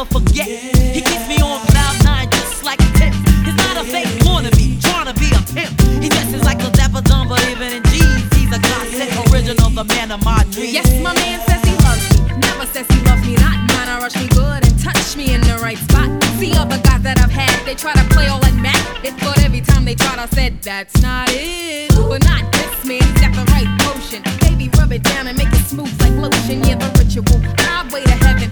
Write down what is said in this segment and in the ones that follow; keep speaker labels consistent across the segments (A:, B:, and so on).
A: Never forget. He keeps me on cloud nine just like a tip. He's not a fake wannabe, trying to be a pimp. He dresses like a dapper dumb, but even in jeans, he's a classic original, the man of my dreams. Yes,
B: my man says he loves me. Never says he loves me not. Mine, I rush me good and touch me in the right spot. See other guys that I've had, they try to play all that Mac. They thought every time they tried, I said, that's not it. But not this man, he's got the right potion. Baby, rub it down and make it smooth like lotion. Yeah, the ritual. Highway to heaven.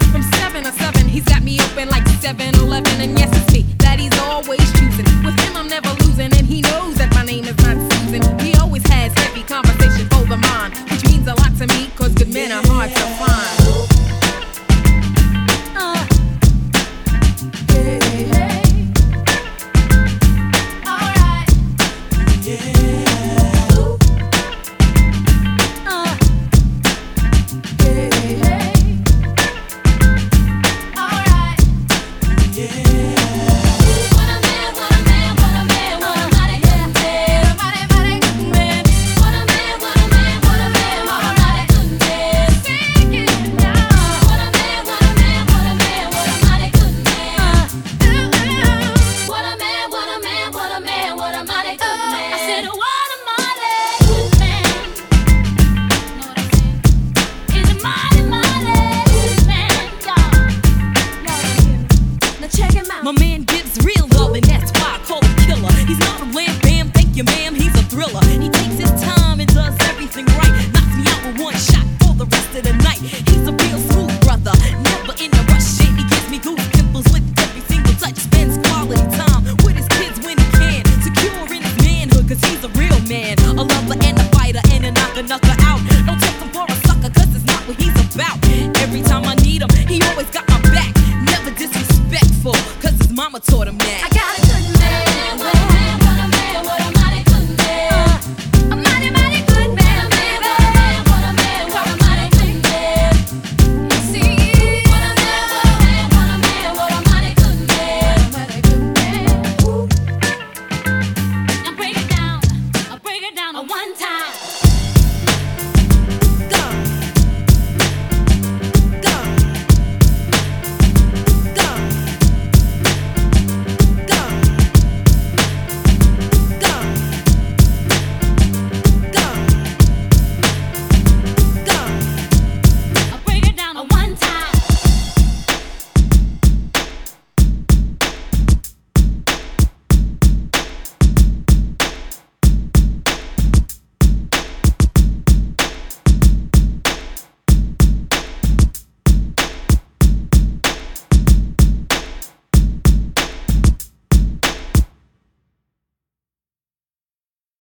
A: Mama taught him